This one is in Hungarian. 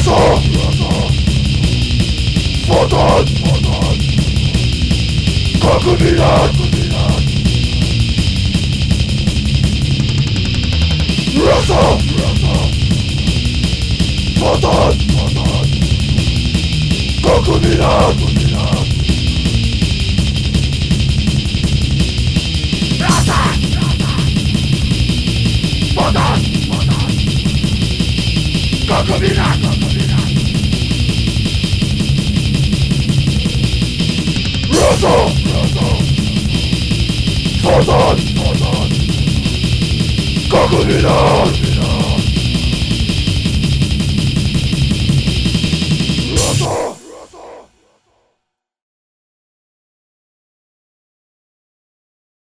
Fata! Fata! Kalkulilat! Rasa! Fata! Kalkulilat! Rasa! Fata! Kalkulilat! Tarzan! Tarzan! Tarzan! Tarzan! Tarzan!